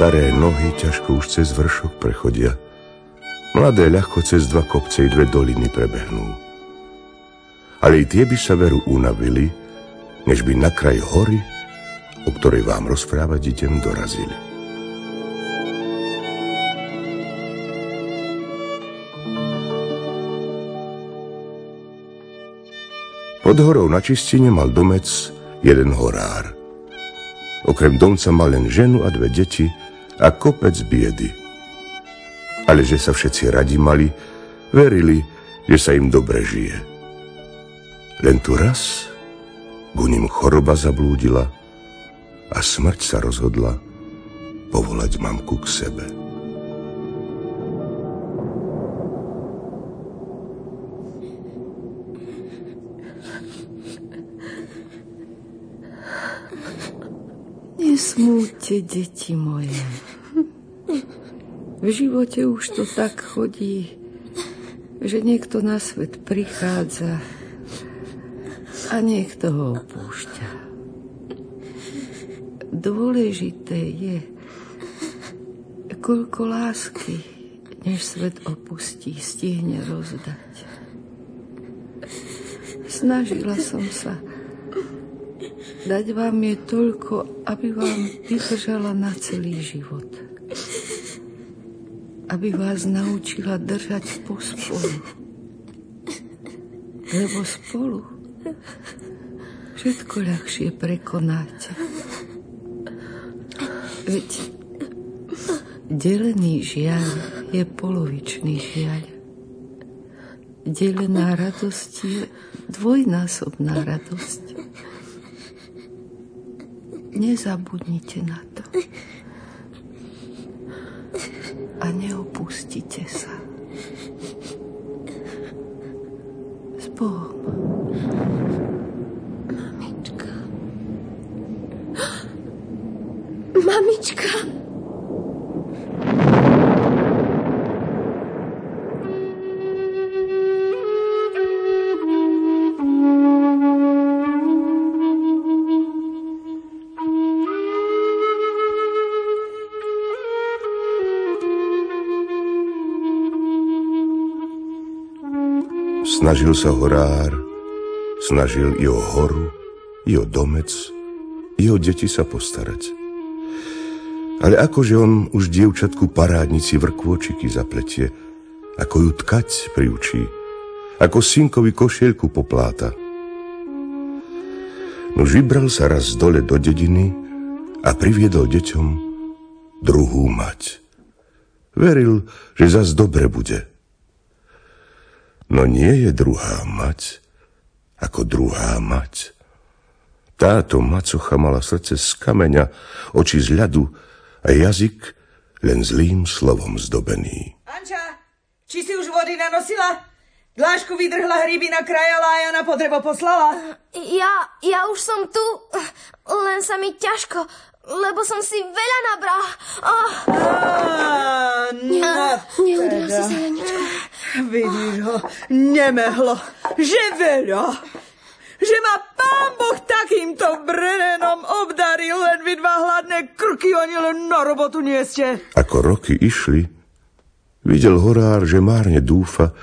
Staré nohy ťažko už cez vršok prechodia. Mladé ľahko cez dva kopce i dve doliny prebehnú. Ale i tie by sa veru unavili, než by na kraj hory, o ktorej vám rozprávať idem, dorazili. Pod horou na čistine mal domec jeden horár. Okrem domca mal len ženu a dve deti, a kopec biedy. Ale že sa všetci radi mali, verili, že sa im dobre žije. Len tu raz ku ním choroba zablúdila a smrť sa rozhodla povolať mamku k sebe. Nesmúďte, deti moje. V živote už to tak chodí, že niekto na svet prichádza a niekto ho opúšťa. Dôležité je, koľko lásky, než svet opustí, stihne rozdať. Snažila som sa dať vám je toľko, aby vám vydržala na celý život aby vás naučila držať pospolu. Lebo spolu všetko ľahšie prekonáte. Veď delený žiaľ je polovičný žiaľ. Delená radosť je dvojnásobná radosť. Nezabudnite na to a neopustite sa. S Bohom. Mamička. Mamička. Snažil sa horár, snažil i o horu, i o domec, i o deti sa postarať. Ale akože on už dievčatku parádnici vrkvočiky zapletie, ako ju tkať priučí, ako synkovi košielku popláta. Nož vybral sa raz dole do dediny a priviedol deťom druhú mať. Veril, že zas dobre bude – No nie je druhá mať ako druhá mať. Táto macocha mala srdce z kameňa, oči z ľadu a jazyk len zlým slovom zdobený. Anča, či si už vody nanosila? Dlášku vydrhla hryby na krajala a ja na potrebo poslala? Ja, ja už som tu, len sa mi ťažko, lebo som si veľa nabral. Oh. no, Neudrel si sa, Janička. Vidíš ho, nemehlo, že veľa. Že ma pán Boh takýmto brenenom obdaril, len vy dva hladné krky, oni len na robotu nie ste. Ako roky išli, videl horár, že márne dúfa,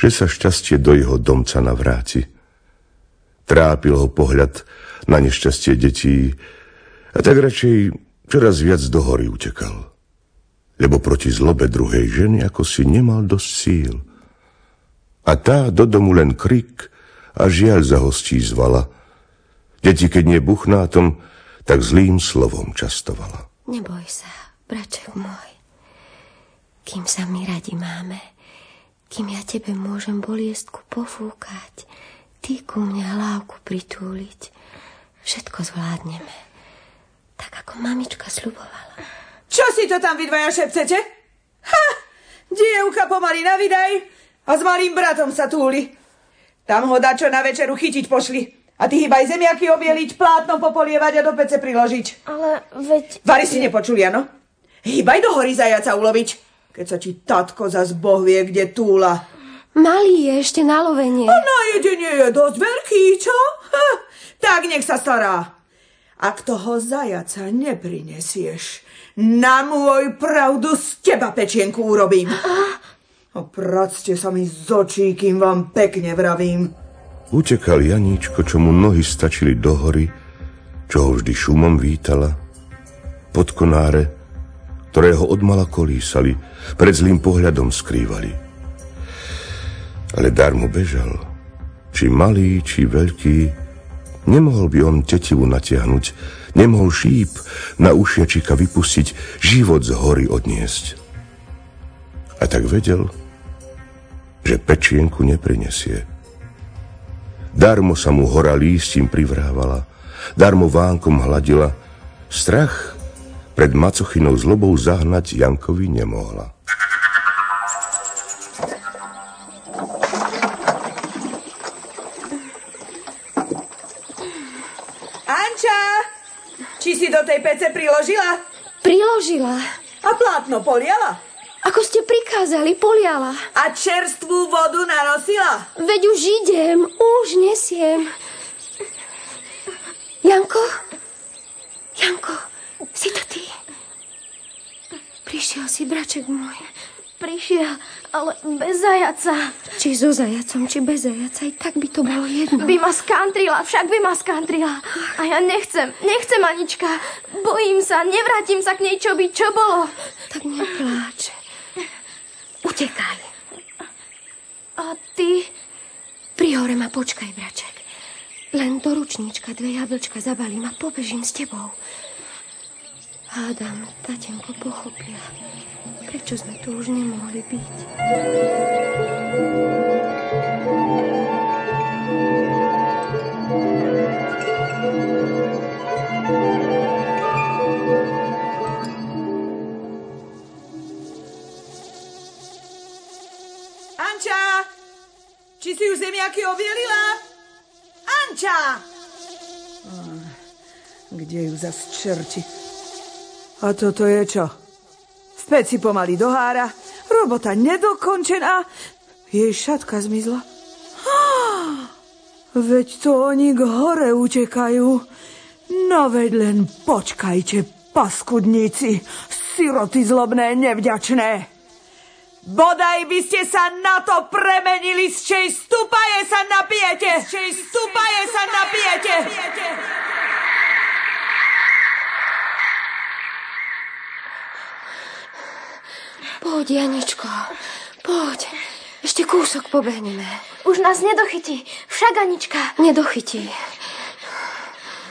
že sa šťastie do jeho domca navráti. Trápil ho pohľad na nešťastie detí, a tak radšej čoraz viac do hory utekal. Lebo proti zlobe druhej ženy ako si nemal dosť síl. A tá do domu len krik a žiaľ za hostí zvala. Deti, keď nie buchnátom, tak zlým slovom častovala. Neboj sa, braček môj. Kým sa my radi máme, kým ja tebe môžem boliestku pofúkať, ty ku mňa hlávku pritúliť, všetko zvládneme. Tak ako mamička sľubovala. Čo si to tam vy dvaja šepcete? Ha! Dievka pomaly na vydaj a s malým bratom sa túli. Tam ho dačo na večeru chytiť pošli. A ty hýbaj zemiaky obieliť, plátno popolievať a do pece priložiť. Ale veď... Vary si nepočuli, ano? Hýbaj do hory zajaca uloviť, keď sa ti tatko zas boh vie, kde túla. Malý je ešte na lovenie. A na jedenie je dosť veľký, čo? Ha, tak nech sa stará. Ak toho zajaca neprinesieš, na môj pravdu z teba pečienku urobím. A practe sa mi z očí, kým vám pekne vravím. Utekal Janíčko, čo mu nohy stačili do hory, čo ho vždy šumom vítala. Pod konáre, ktoré ho odmala kolísali, pred zlým pohľadom skrývali. Ale dar mu bežal. Či malý, či veľký, nemohol by on tetivu natiahnuť, nemohol šíp na ušiačika vypustiť, život z hory odniesť. A tak vedel, že pečienku neprinesie. Darmo sa mu hora lístím privrávala, darmo vánkom hladila. Strach pred macochinou zlobou zahnať Jankovi nemohla. Anča, či si do tej pece priložila? Priložila. A plátno poliala? Ako ste prikázali, poliala. A čerstvú vodu nanosila? Veď už idem, už nesiem. Janko? Janko, si to ty? Prišiel si, braček môj. Prišiel, ale bez zajaca. Či so zajacom, či bez zajaca, aj tak by to bolo jedno. By ma skantrila, však by ma skantrila. A ja nechcem, nechcem, Anička. Bojím sa, nevrátim sa k nej, čo by, čo bolo. Tak nepláč. Utekaj. A ty? Pri hore ma počkaj, braček. Len do ručníčka dve jablčka zabalím a pobežím s tebou. Hádam, tatenko pochopia. Prečo sme tu už nemohli byť? Anča, či si už zemiaky obielila? Anča! Kde ju zas čerti? A toto je čo? V peci pomaly dohára, robota nedokončená, jej šatka zmizla. Á, Veď to oni k hore utekajú. No veď len počkajte, paskudníci, siroty zlobné, nevďačné. Bodaj by ste sa na to premenili, z čej stupaje sa napijete! Z čej stupaje sa napijete! Poď, Janičko, poď. Ešte kúsok pobehneme. Už nás nedochytí, však Anička. Nedochytí.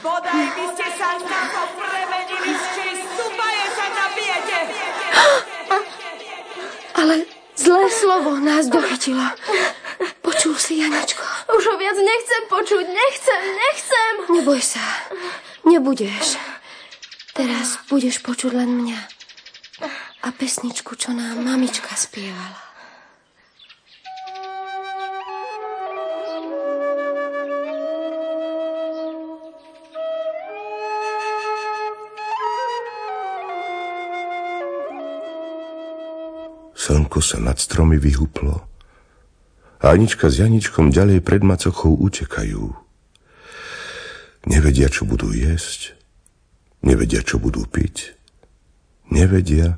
Bodaj by ste sa na to premenili, z čej stupaje sa napijete! Ale zlé slovo nás dochytilo. Počul si, Janičko? Už ho viac nechcem počuť, nechcem, nechcem. Neboj sa, nebudeš. Teraz budeš počuť len mňa. A pesničku, čo nám mamička spievala. Slnko sa nad stromy vyhuplo a Anička s Janičkom ďalej pred macochou utekajú. Nevedia, čo budú jesť, nevedia, čo budú piť, nevedia,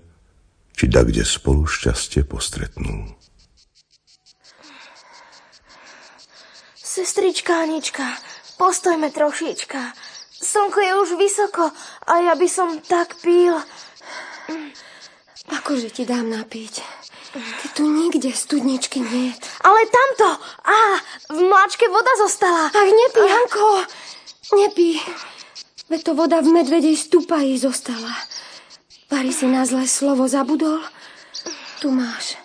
či da kde spolu šťastie postretnú. Sestrička Anička, postojme trošička. Slnko je už vysoko a ja by som tak pil. Akože ti dám napiť? Ty tu nikde studničky nie. Ale tamto, á, v mláčke voda zostala. Ach, nepí, Janko, nepí. Veď to voda v medvedej stupaji zostala. Pari si na zlé slovo zabudol? Tu máš.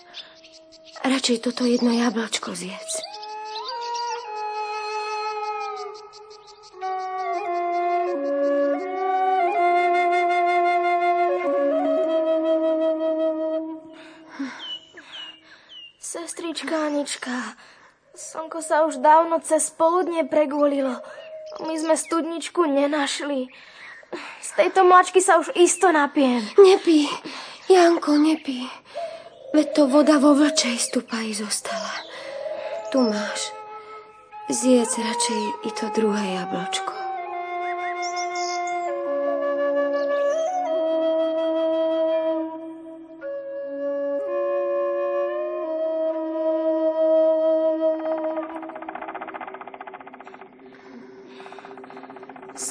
Radšej toto jedno jablčko zjedz. Sestrička Anička, slnko sa už dávno cez poludne pregulilo. My sme studničku nenašli. Z tejto mlačky sa už isto napijem. Nepí, Janko, nepí. Veď to voda vo vlčej stupaji zostala. Tu máš. Zjedz radšej i to druhé jablčko.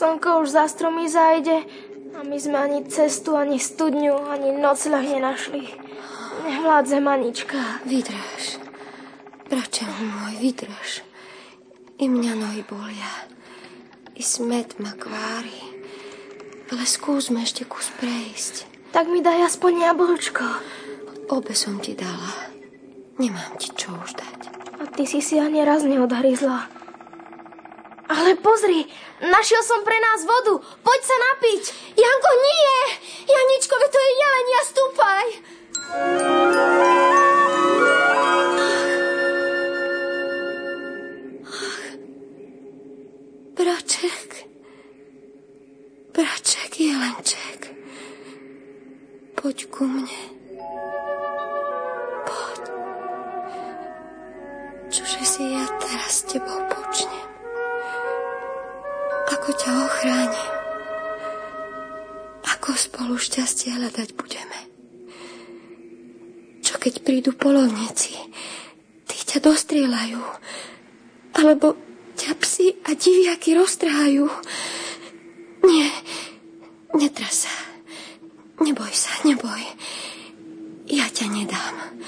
Slnko už za stromy zajde a my sme ani cestu, ani studňu, ani nocľah nenašli. Nevládzem, Anička. Vydrž. Brače môj, vydrž. I mňa nohy bolia. I smet ma kvári. Ale skúsme ešte kus prejsť. Tak mi daj aspoň jablčko. Obe som ti dala. Nemám ti čo už dať. A ty si si ani raz neodhryzla. Ale pozri, našiel som pre nás vodu. Poď sa napiť. Janko, nie! Janičko, to je jelenia, stúpaj! Braček, braček, jelenček, poď ku mne. Ako spolu šťastie hľadať budeme? Čo keď prídu polovníci? Tí ťa dostrielajú. Alebo ťa psi a diviaky roztrhajú. Nie, netras sa. Neboj sa, neboj. Ja ťa nedám.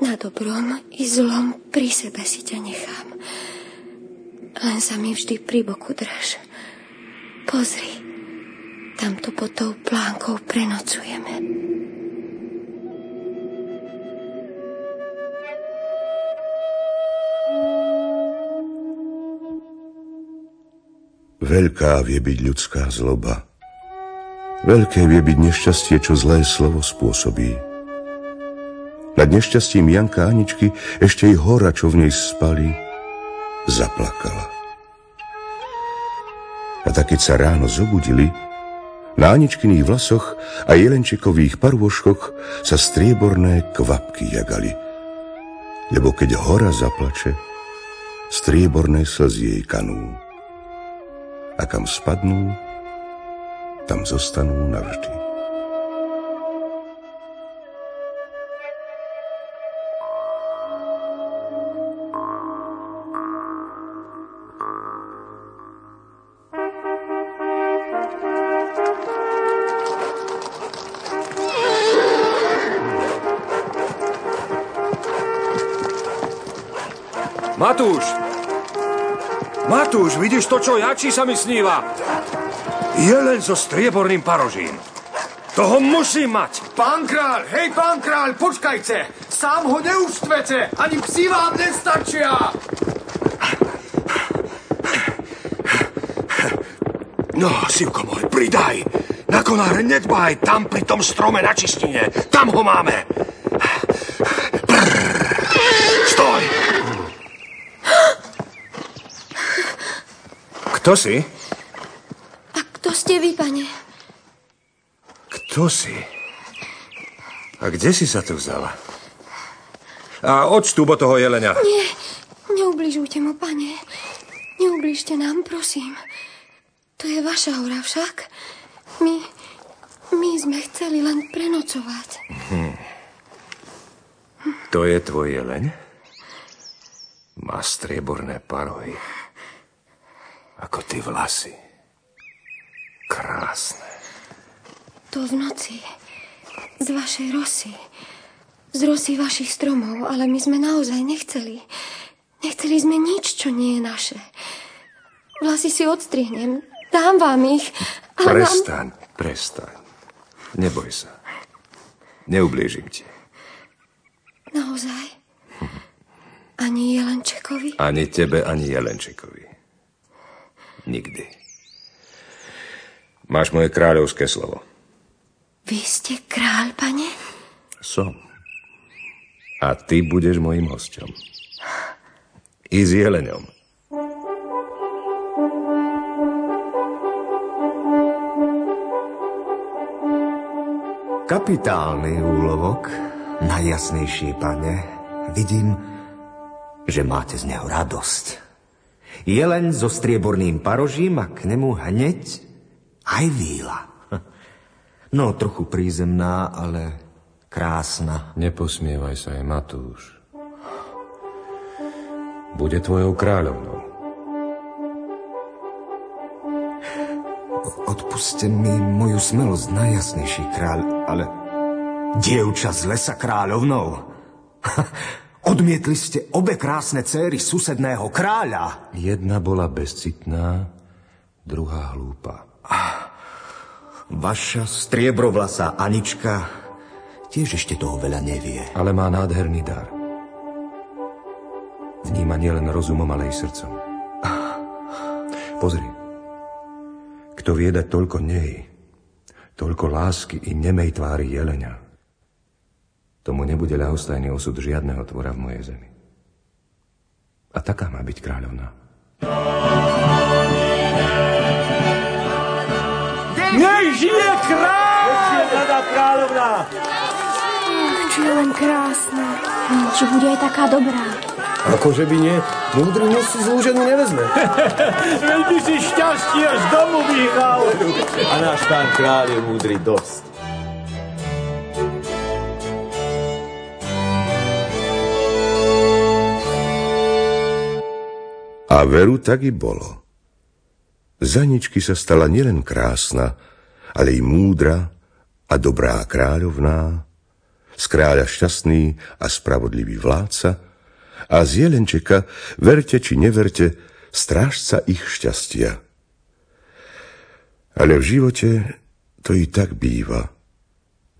Na dobrom i zlom pri sebe si ťa nechám. Len sa mi vždy pri boku drž. Pozri, tamto pod tou plánkou prenocujeme. Veľká vie byť ľudská zloba. Veľké vie byť nešťastie, čo zlé slovo spôsobí. Nad nešťastím Janka Aničky ešte i hora, čo v nej spali, zaplakala. A tak keď sa ráno zobudili, na Aničkyných vlasoch a jelenčekových parvoškoch sa strieborné kvapky jagali. Lebo keď hora zaplače, strieborné slzy jej kanú a kam spadnú, tam zostanú navždy. Matúš! Matúš, vidíš to, čo ja, či sa mi sníva? Jeleň so strieborným parožím. Toho musím mať. Pán kráľ, hej, pán kráľ, počkajte. Sám ho neuštvete, ani psi vám nestačia. No, Sivko môj, pridaj. Na konáre nedbaj, tam pri tom strome na čistine. Tam ho máme. Kto si? A kto ste vy, pane? Kto si? A kde si sa tu vzala? A odstúp od toho jelenia. Nie, neubližujte mu, pane. Neubližte nám, prosím. To je vaša hora však. My, my sme chceli len prenocovať. Hm. To je tvoj jeleň? Má strieborné parohy. Ako ty vlasy. Krásne. To v noci. Z vašej rosy. Z rosy vašich stromov, ale my sme naozaj nechceli. Nechceli sme nič, čo nie je naše. Vlasy si odstrihnem. Dám vám ich. Ale prestaň, vám... prestaň. Neboj sa. Neublížim ti. Naozaj? Ani Jelenčekovi? Ani tebe, ani Jelenčekovi. Nikdy. Máš moje kráľovské slovo. Vy ste kráľ, pane? Som. A ty budeš mojim hostom. I s jeleňom. Kapitálny úlovok, najjasnejší, pane. Vidím že máte z neho radosť. Jeleň so strieborným parožím a k nemu hneď aj víla. No, trochu prízemná, ale krásna. Neposmievaj sa aj, Matúš. Bude tvojou kráľovnou. Odpuste mi moju smelosť, najjasnejší kráľ, ale dievča z lesa kráľovnou. Odmietli ste obe krásne céry susedného kráľa. Jedna bola bezcitná, druhá hlúpa. Vaša striebrovlasá Anička tiež ešte toho veľa nevie. Ale má nádherný dar. Vníma nielen rozumom, ale aj srdcom. Pozri. Kto vie dať toľko nej, toľko lásky i nemej tvári jelenia, tomu nebude ľahostajný osud žiadneho tvora v mojej zemi. A taká má byť kráľovná. Nech žije kráľ! Nech žije kráľovná! Či je len krásna. Či bude aj taká dobrá. Akože by nie, múdry muž si zlú ženu nevezme. Veď by si šťastie z domu vyhral. A náš pán kráľ je múdry dosť. A veru tak i bolo. Zaničky sa stala nielen krásna, ale i múdra a dobrá kráľovná, z kráľa šťastný a spravodlivý vládca a z jelenčeka, verte či neverte, strážca ich šťastia. Ale v živote to i tak býva,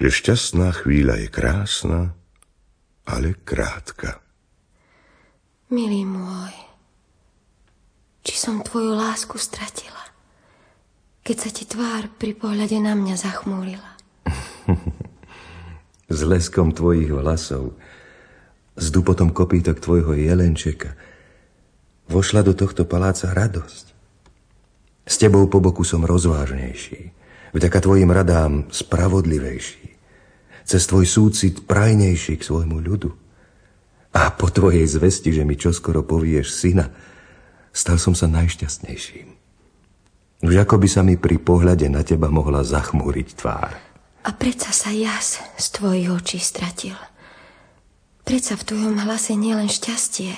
že šťastná chvíľa je krásna, ale krátka. Milý môj, či som tvoju lásku stratila, keď sa ti tvár pri pohľade na mňa zachmúrila. S leskom tvojich vlasov, s dupotom kopítok tvojho jelenčeka, vošla do tohto paláca radosť. S tebou po boku som rozvážnejší, vďaka tvojim radám spravodlivejší, cez tvoj súcit prajnejší k svojmu ľudu. A po tvojej zvesti, že mi čoskoro povieš syna, Stal som sa najšťastnejším. Už ako by sa mi pri pohľade na teba mohla zachmúriť tvár. A predsa sa jas z tvojich očí stratil. Predsa v tvojom hlase nielen šťastie,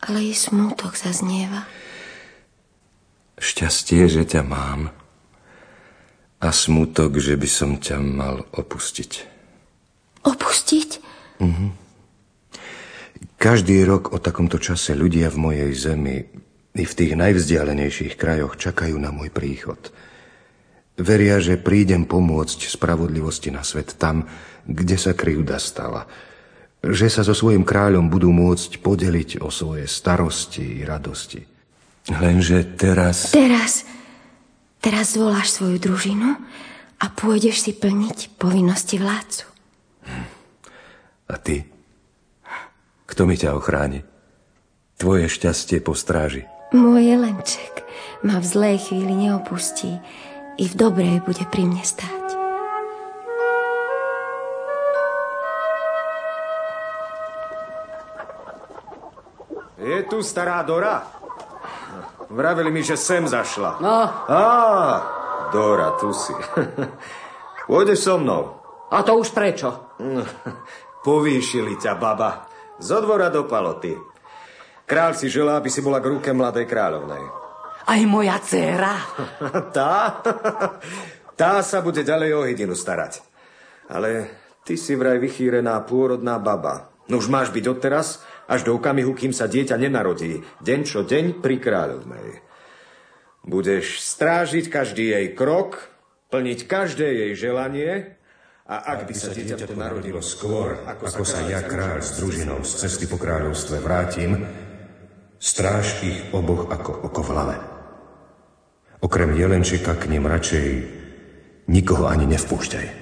ale i smútok zaznieva. Šťastie, že ťa mám a smútok, že by som ťa mal opustiť. Opustiť? Mhm. Každý rok o takomto čase ľudia v mojej zemi i v tých najvzdialenejších krajoch čakajú na môj príchod. Veria, že prídem pomôcť spravodlivosti na svet tam, kde sa krivda stala. Že sa so svojim kráľom budú môcť podeliť o svoje starosti i radosti. Lenže teraz... Teraz, teraz zvoláš svoju družinu a pôjdeš si plniť povinnosti vládcu. A ty? Kto mi ťa ochráni? Tvoje šťastie po stráži. Môj jelenček ma v zlej chvíli neopustí i v dobrej bude pri mne stáť. Je tu stará Dora? Vravili mi, že sem zašla. No. Á, Dora, tu si. Pôjdeš so mnou. A to už prečo? Povýšili ťa, baba. Zo dvora do paloty. Král si želá, aby si bola k ruke mladej kráľovnej. Aj moja dcéra. tá? Tá sa bude ďalej o hydinu starať. Ale ty si vraj vychýrená pôrodná baba. No už máš byť odteraz až do okamihu, kým sa dieťa nenarodí. Deň čo deň pri kráľovnej. Budeš strážiť každý jej krok, plniť každé jej želanie a ak by sa dieťa narodilo skôr, ako, ako sa ja, kráľ s družinou z cesty po kráľovstve vrátim, stráž ich oboch ako oko v hlave. Okrem jelenčeka k nim radšej nikoho ani nevpúšťaj.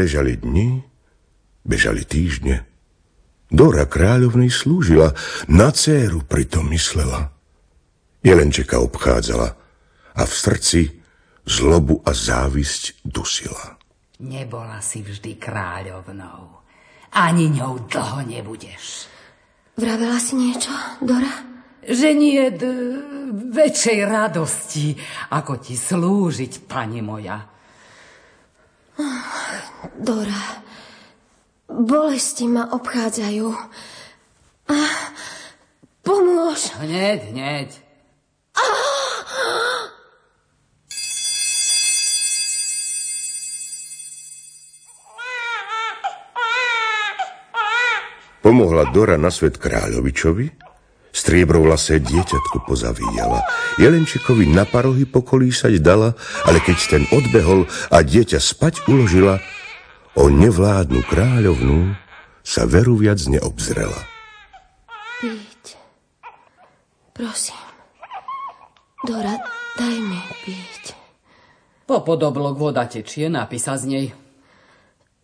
Bežali dni, bežali týždne. Dora kráľovnej slúžila, na céru pritom myslela. Jelenčeka obchádzala a v srdci zlobu a závisť dusila. Nebola si vždy kráľovnou. Ani ňou dlho nebudeš. Vravela si niečo, Dora? Že nie d- väčšej radosti, ako ti slúžiť, pani moja. Dora, bolesti ma obchádzajú. A pomôž. Hneď, hneď. Pomohla Dora na svet kráľovičovi, striebro vlasé dieťatko pozavíjala. Jelenčikovi na parohy pokolísať dala, ale keď ten odbehol a dieťa spať uložila, o nevládnu kráľovnú sa veru viac neobzrela. Piť. Prosím. Dora, daj mi piť. Po podoblok voda tečie, napísa z nej.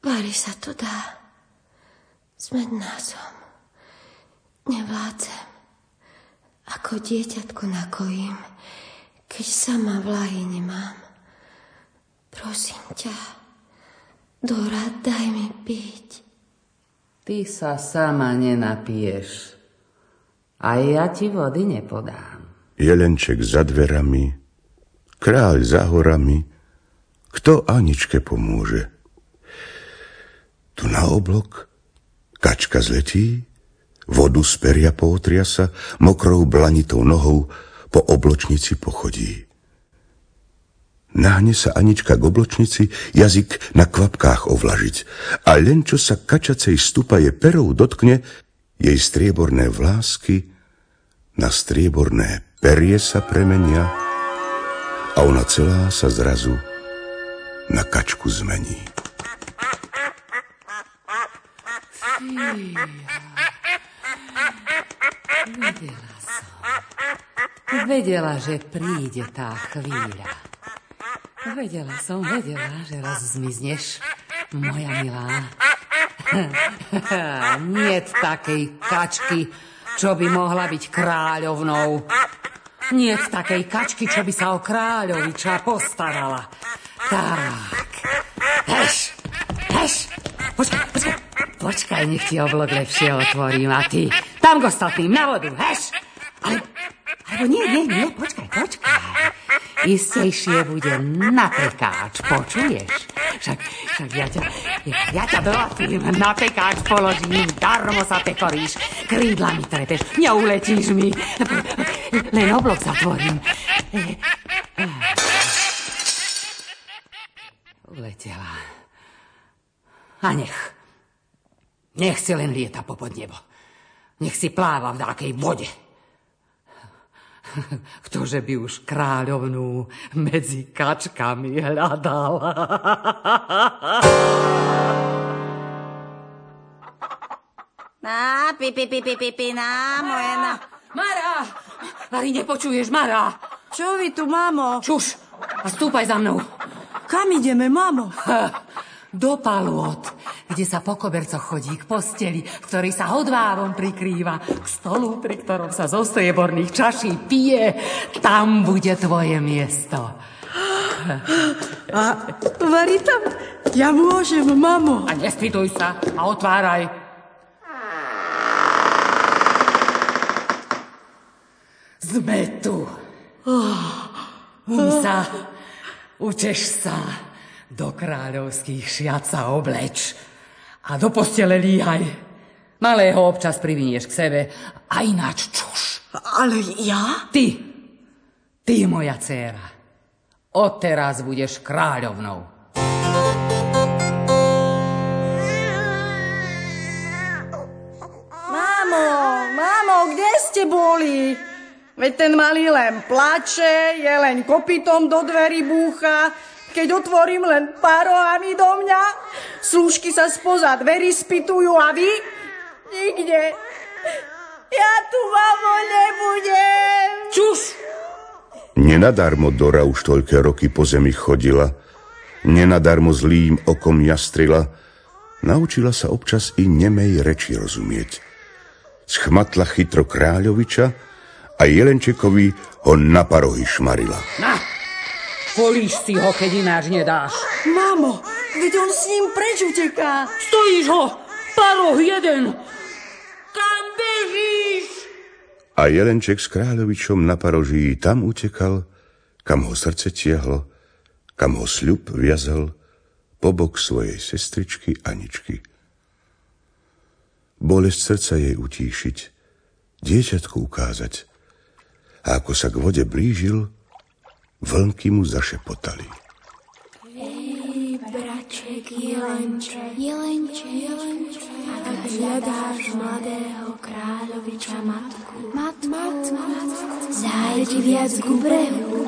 Vári sa to dá. Smedná som. Nevládzem. Ako dieťatko nakojím, keď sama vlahy nemám. Prosím ťa, Dora, daj mi piť. Ty sa sama nenapiješ. A ja ti vody nepodám. Jelenček za dverami, kráľ za horami, kto Aničke pomôže? Tu na oblok kačka zletí, vodu z peria sa, mokrou blanitou nohou po obločnici pochodí. Nahne sa Anička k obločnici, jazyk na kvapkách ovlažiť a len čo sa kačacej stupaje perou dotkne, jej strieborné vlásky na strieborné perie sa premenia a ona celá sa zrazu na kačku zmení. Vedela som. Vedela, že príde tá chvíľa. Vedela som, vedela, že raz zmizneš, moja milá. Nie takej kačky, čo by mohla byť kráľovnou. Nie takej kačky, čo by sa o kráľoviča postarala. Tak. Heš, heš. Počkaj, počkaj. Počkaj, nech ti oblok lepšie otvorím. A ty, tam go stopím, na vodu, heš? Ale, alebo nie, nie, nie. Istejšie bude na pekáč, počuješ? Však, však ja ťa, ja, ťa dolatím, na pekáč položím, darmo sa pekoríš, krídlami trepeš, neuletíš mi. Len oblok zatvorím. Uletela. A nech. Nech si len lieta popod nebo. Nech si pláva v dákej vode. Ktože by už kráľovnú medzi kačkami hľadal. Na, pi, pi, pi, pi, pi, pi, na, moje na. Mara! Mari, nepočuješ, Mara? Čo vy tu, mamo? Čuš a stúpaj za mnou. Kam ideme, mamo? Do palôt, kde sa po kobercoch chodí k posteli, v ktorej sa hodvárom prikrýva, k stolu, pri ktorom sa zo strieborných čaší pije. Tam bude tvoje miesto. A varí tam? Ja môžem, mamo. A nespýtuj sa a otváraj. Sme tu. Um sa, učeš sa, do kráľovských šiat sa obleč a do postele líhaj. Malého občas privinieš k sebe a ináč čuš. Ale ja? Ty, ty moja dcéra, odteraz budeš kráľovnou. Mamo, mamo, kde ste boli? Veď ten malý len plače, je len kopytom do dverí búcha, keď otvorím len parohami do mňa, slúžky sa spoza dverí spitujú a vy? Nikde. Ja tu, mamo, nebudem. Čus! Nenadarmo Dora už toľké roky po zemi chodila. Nenadarmo zlým okom jastrila, naučila sa občas i nemej reči rozumieť. Schmatla chytro kráľoviča a Jelenčekovi ho na parohy šmarila. Na, políš si ho, keď ináč nedáš. Mamo, veď on s ním preč uteká. Stojíš ho, paroh jeden. Kam bežíš? A Jelenček s kráľovičom na paroží tam utekal, kam ho srdce tiahlo, kam ho sľub viazal po bok svojej sestričky Aničky. Bolesť srdca jej utíšiť, dieťatku ukázať. A ako sa k vode blížil, vlnky mu zašepotali. Hej, braček, jelenče, jelenče, jelenče, ak hľadáš mladého kráľoviča matku, matku, matku, matku. Zájdi viac ku brehu,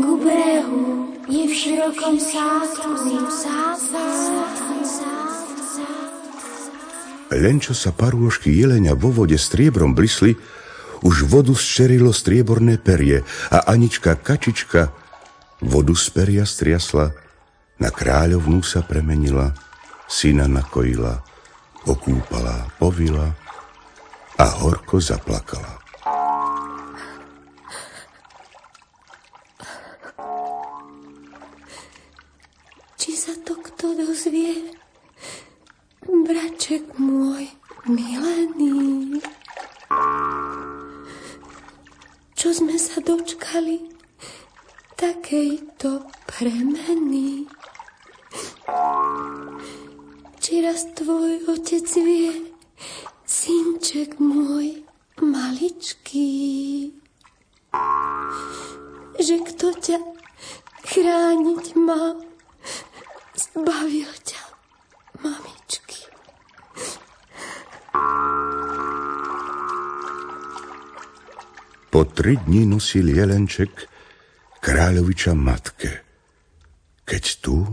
ku brehu, je v širokom sádku, sádku, Len čo sa parôžky jelenia vo vode striebrom blisli, už vodu zčerilo strieborné perie a Anička Kačička vodu z peria striasla, na kráľovnú sa premenila, syna nakojila, okúpala, povila a horko zaplakala. Či sa to kto dozvie? Braček môj milený. Čo sme sa dočkali takejto premeny? Či raz tvoj otec vie, synček môj maličký, že kto ťa chrániť má, zbavil ťa mamičky. Po tri dni nosil Jelenček kráľoviča matke. Keď tu...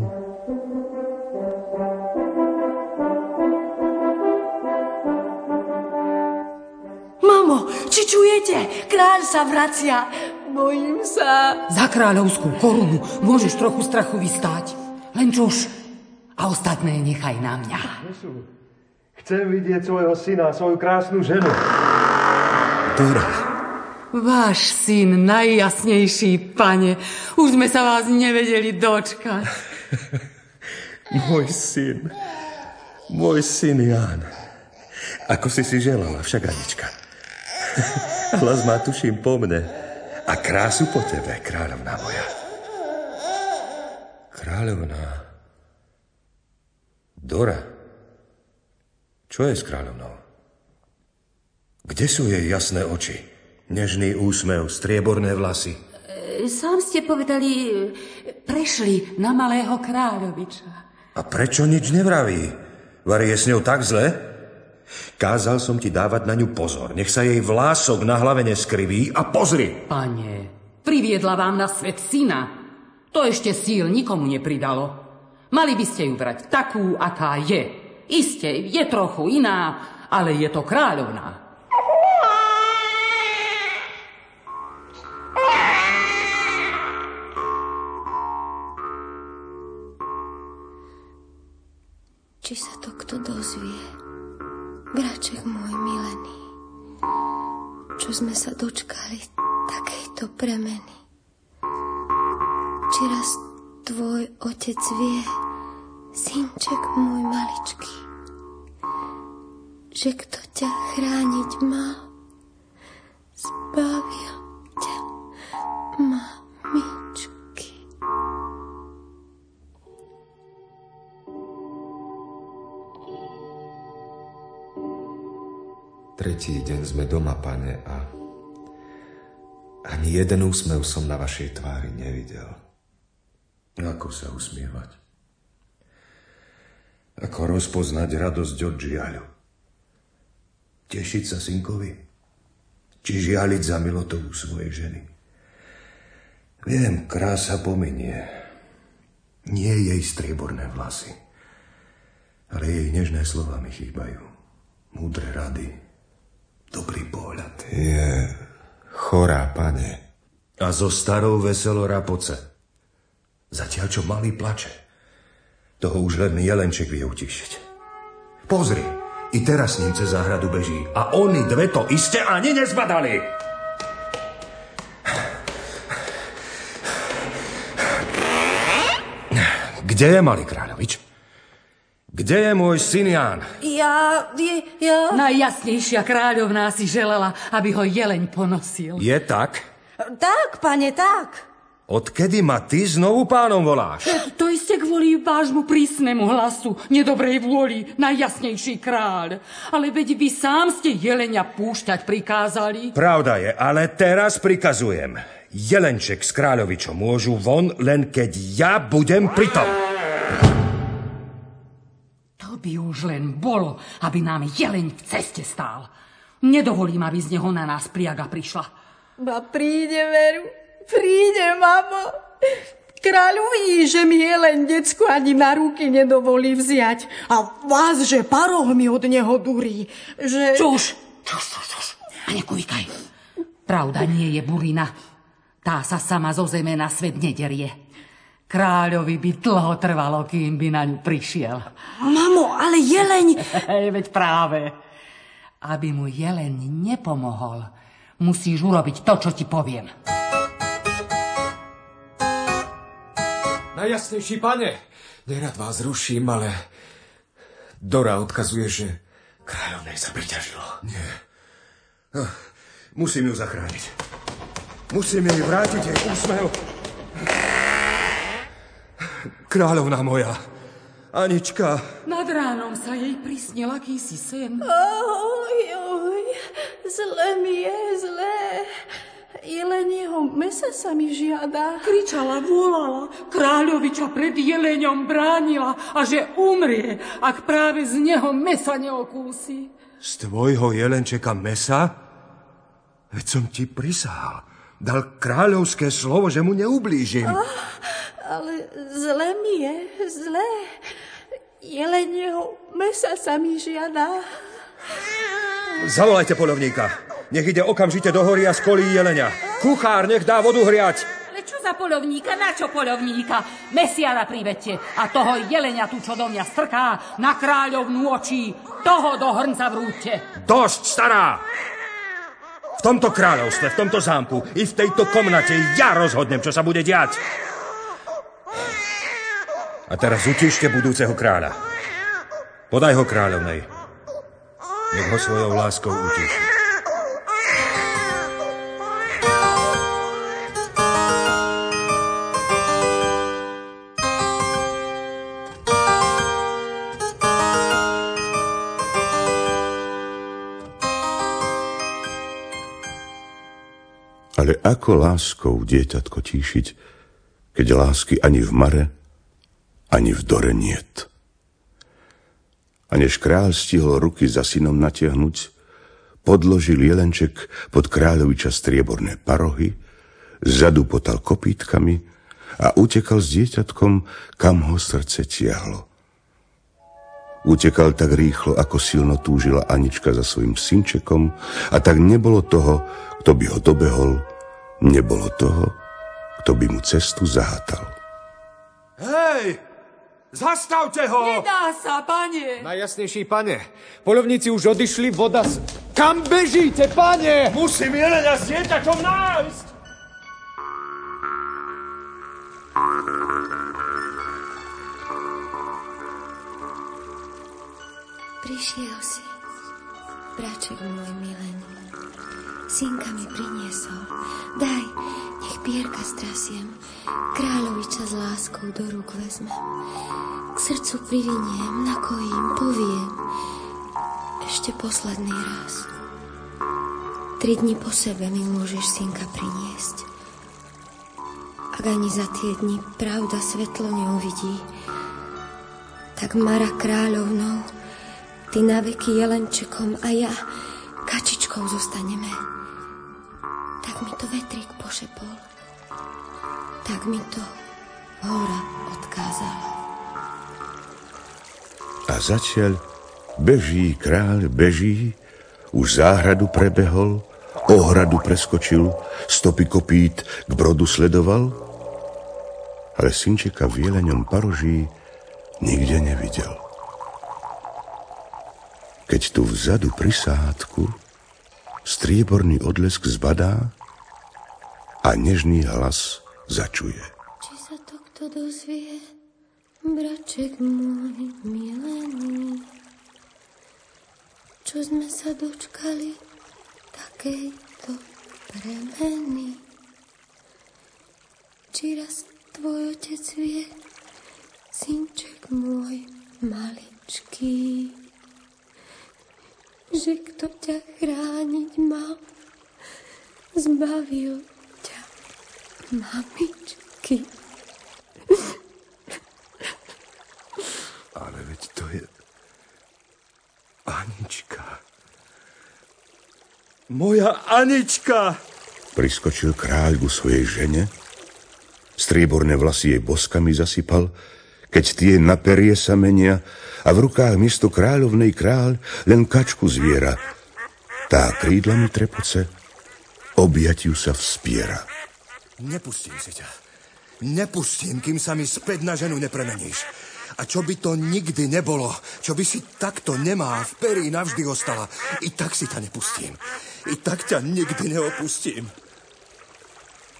Mamo, či čujete? Kráľ sa vracia. Bojím sa. Za kráľovskú korunu môžeš trochu strachu vystáť. Len čuž. A ostatné nechaj na mňa. Chcem vidieť svojho syna, svoju krásnu ženu. Dora. Váš syn, najjasnejší, pane. Už sme sa vás nevedeli dočkať. Môj syn. Môj syn Ján. Ako si si želala, však Anička. Hlas má tuším po mne. A krásu po tebe, kráľovná moja. Kráľovná. Dora. Čo je s kráľovnou? Kde sú jej jasné oči? Nežný úsmev, strieborné vlasy. E, Sám ste povedali, e, prešli na malého kráľoviča. A prečo nič nevraví? Vary je s ňou tak zle? Kázal som ti dávať na ňu pozor. Nech sa jej vlások na hlave neskriví a pozri. Pane, priviedla vám na svet syna. To ešte síl nikomu nepridalo. Mali by ste ju brať takú, aká je. Isté, je trochu iná, ale je to kráľovná. Či sa to kto dozvie? Braček môj milený, čo sme sa dočkali takejto premeny. Či raz tvoj otec vie, synček môj maličký, že kto ťa chrániť mal, a ani jeden úsmev som na vašej tvári nevidel. Ako sa usmievať? Ako rozpoznať radosť od žiaľu? Tešiť sa synkovi? Či žialiť za milotou svojej ženy? Viem, krása pominie. Nie jej strieborné vlasy, ale jej nežné slova mi chýbajú. Múdre rady, dobrý pohľad. Je chorá, pane. A zo starou veselo rapoce. Zatiaľ, čo malý plače. Toho už len jelenček vie utišiť. Pozri, i teraz s ním cez záhradu beží. A oni dve to iste ani nezbadali. Kde je malý kráľovič? Kde je môj syn Ján? Ja, je, ja... Najjasnejšia kráľovná si želala, aby ho jeleň ponosil. Je tak? Tak, pane, tak. Odkedy ma ty znovu pánom voláš? To iste kvôli vášmu prísnemu hlasu, nedobrej vôli, najjasnejší kráľ. Ale veď vy sám ste jelenia púšťať prikázali. Pravda je, ale teraz prikazujem. Jelenček s kráľovičom môžu von, len keď ja budem pritom. To by už len bolo, aby nám jeleň v ceste stál. Nedovolím, aby z neho na nás priaga prišla. Ba príde, veru. Príde, mamo. Kráľ uvidí, že mi je len decku ani na ruky nedovolí vziať. A vás, že paroh mi od neho durí. Že... Čuž, čuž, čuž, čuž. A nekúvikaj. Pravda nie je burina. Tá sa sama zo zeme na svet nederie. Kráľovi by dlho trvalo, kým by na ňu prišiel. Mamo, ale jeleň... Veď práve. Aby mu jeleň nepomohol, musíš urobiť to, čo ti poviem. Najjasnejší pane, nerad vás ruším, ale Dora odkazuje, že kráľovnej sa priťažilo. Nie. No, musím ju zachrániť. Musím jej vrátiť jej úsmev. Kráľovná moja, Anička. Nad ránom sa jej prisnil akýsi sen. Oj, oj, zle mi je, zle. Jelenieho mesa sa mi žiada. Kričala, volala, kráľoviča pred jeleňom bránila a že umrie, ak práve z neho mesa neokúsi. Z tvojho jelenčeka mesa? Veď som ti prisahal. Dal kráľovské slovo, že mu neublížim. Oh, ale zle mi je, zle. Jelenieho mesa sa mi žiada. Zavolajte polovníka. Nech ide okamžite do hory a skolí jelenia. Kuchár, nech dá vodu hriať. Ale čo za polovníka? Na čo polovníka? Mesiara privedte a toho jelenia tu, čo do mňa strká, na kráľovnú očí. Toho do hrnca vrúďte. Dosť, stará! V tomto kráľovstve, v tomto zámku i v tejto komnate ja rozhodnem, čo sa bude diať. A teraz utište budúceho kráľa. Podaj ho kráľovnej. Nech ho svojou láskou utiší. Ale ako láskou dieťatko tíšiť, keď lásky ani v mare, ani v dore niet. A než kráľ stihol ruky za synom natiahnuť, podložil jelenček pod kráľoviča strieborné parohy, zadu potal kopítkami a utekal s dieťatkom, kam ho srdce tiahlo. Utekal tak rýchlo, ako silno túžila Anička za svojim synčekom a tak nebolo toho, kto by ho dobehol Nebolo toho, kto by mu cestu zahatal. Hej! Zastavte ho! Nedá sa, pane! Najjasnejší, pane. Polovníci už odišli, voda... Z... Kam bežíte, pane? Musím Jelena s dieťaťom nájsť! Prišiel si, braček môj milený. Synka mi priniesol. Daj, nech pierka strasiem. Kráľoviča s láskou do rúk vezmem. K srdcu priviniem, nakojím, poviem. Ešte posledný raz. Tri dni po sebe mi môžeš synka priniesť. Ak ani za tie dni pravda svetlo neuvidí, tak Mara kráľovnou, ty na veky jelenčekom a ja kačičkou zostaneme. Tak mi to vetrík pošepol. Tak mi to hora odkázala. A zatiaľ beží kráľ, beží, už záhradu prebehol, ohradu preskočil, stopy kopít k brodu sledoval ale synčeka v jeleňom paroží nikde nevidel. Keď tu vzadu pri sádku strieborný odlesk zbadá a nežný hlas začuje. Či sa to kto dozvie, braček môj milený, čo sme sa dočkali takejto premeny. Či raz tvoj otec vie, synček môj maličký, že kto ťa chrániť mal, zbavil ťa mamičky. Ale veď to je Anička. Moja Anička! Priskočil kráľ ku svojej žene, strieborné vlasy jej boskami zasypal, keď tie na perie sa menia a v rukách miesto kráľovnej kráľ len kačku zviera. Tá krídlami trepoce, objatiu sa vspiera. Nepustím si ťa. Nepustím, kým sa mi späť na ženu nepremeníš. A čo by to nikdy nebolo, čo by si takto nemá v perí navždy ostala, i tak si ťa nepustím. I tak ťa nikdy neopustím.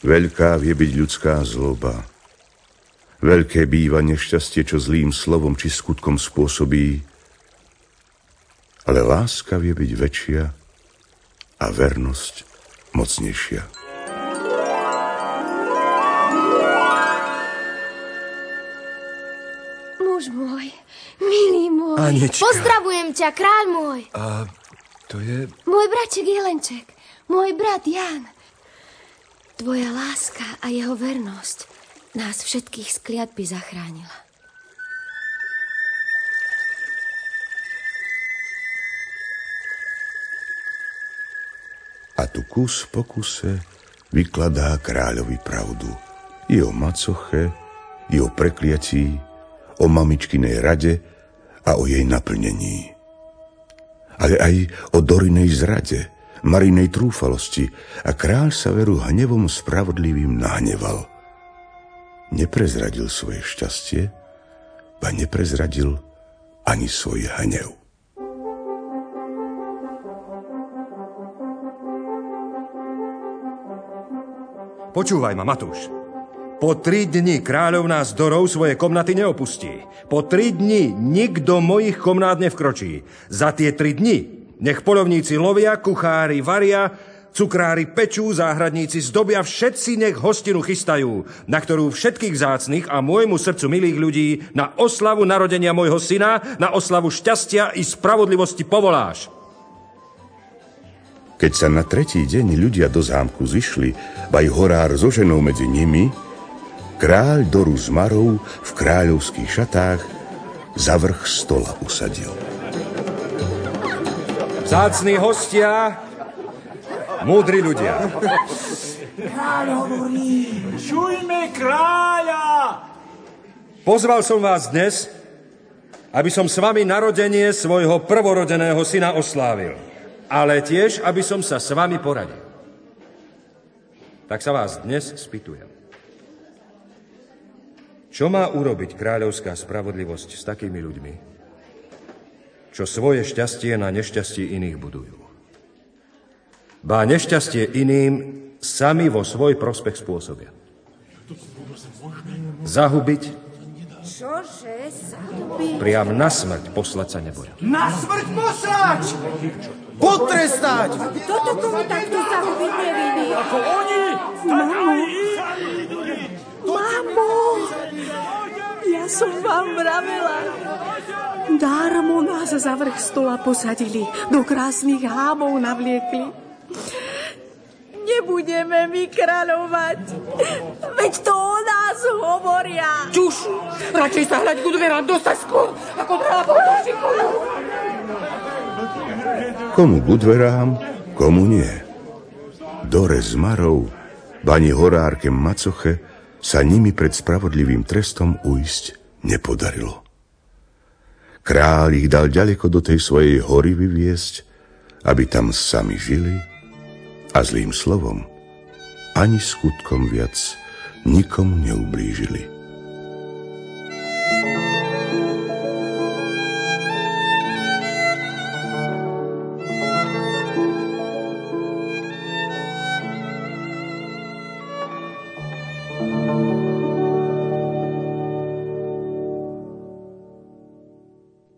Veľká vie byť ľudská zloba. Veľké býva nešťastie, čo zlým slovom či skutkom spôsobí, ale láska vie byť väčšia a vernosť mocnejšia. Muž môj, milý môj. Anička. Pozdravujem ťa, kráľ môj. A to je... Môj braček Jelenček, môj brat Jan. Tvoja láska a jeho vernosť nás všetkých z kliatby zachránila. A tu kus po kuse vykladá kráľovi pravdu. I o macoche, i o prekliatí, o mamičkinej rade a o jej naplnení. Ale aj o Dorinej zrade, Marinej trúfalosti a kráľ sa veru hnevom spravodlivým nahneval. Neprezradil svoje šťastie, ba neprezradil ani svoj hnev. Počúvaj ma, Matúš. Po tri dni kráľovná z Dorov svoje komnaty neopustí. Po tri dni nikto mojich komnát nevkročí. Za tie tri dni nech polovníci lovia, kuchári varia, cukrári pečú, záhradníci zdobia, všetci nech hostinu chystajú, na ktorú všetkých zácných a môjmu srdcu milých ľudí na oslavu narodenia môjho syna, na oslavu šťastia i spravodlivosti povoláš. Keď sa na tretí deň ľudia do zámku zišli, baj horár so ženou medzi nimi, kráľ Doru z v kráľovských šatách za vrch stola usadil. Zácní hostia, múdri ľudia. Kráľ hovorí, čujme kráľa! Pozval som vás dnes, aby som s vami narodenie svojho prvorodeného syna oslávil ale tiež, aby som sa s vami poradil. Tak sa vás dnes spýtujem. Čo má urobiť kráľovská spravodlivosť s takými ľuďmi, čo svoje šťastie na nešťastie iných budujú? Bá nešťastie iným sami vo svoj prospech spôsobia. Zahubiť, Čože sa priam na smrť poslať sa neboja. Na smrť poslať! Potrestať! Toto komu takto zahubiť nevinný? Ako oni, tak aj! Mamo, ja som vám vravela. Darmo nás za vrch stola posadili, do krásnych hámov navliekli. Nebudeme my kráľovať, veď to o nás hovoria. Čuš, radšej sa hľať ku dverám dostať skôr, ako drávo došikujú. Komu ku dverám, komu nie. Dore z Marou, bani horárke Macoche, sa nimi pred spravodlivým trestom uísť nepodarilo. Kráľ ich dal ďaleko do tej svojej hory vyviesť, aby tam sami žili a zlým slovom ani skutkom viac nikomu neublížili.